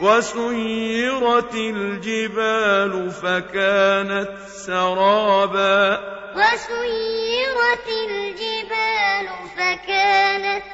وسيرت الجبال فكانت سرابا. وسيرت الجبال فكانت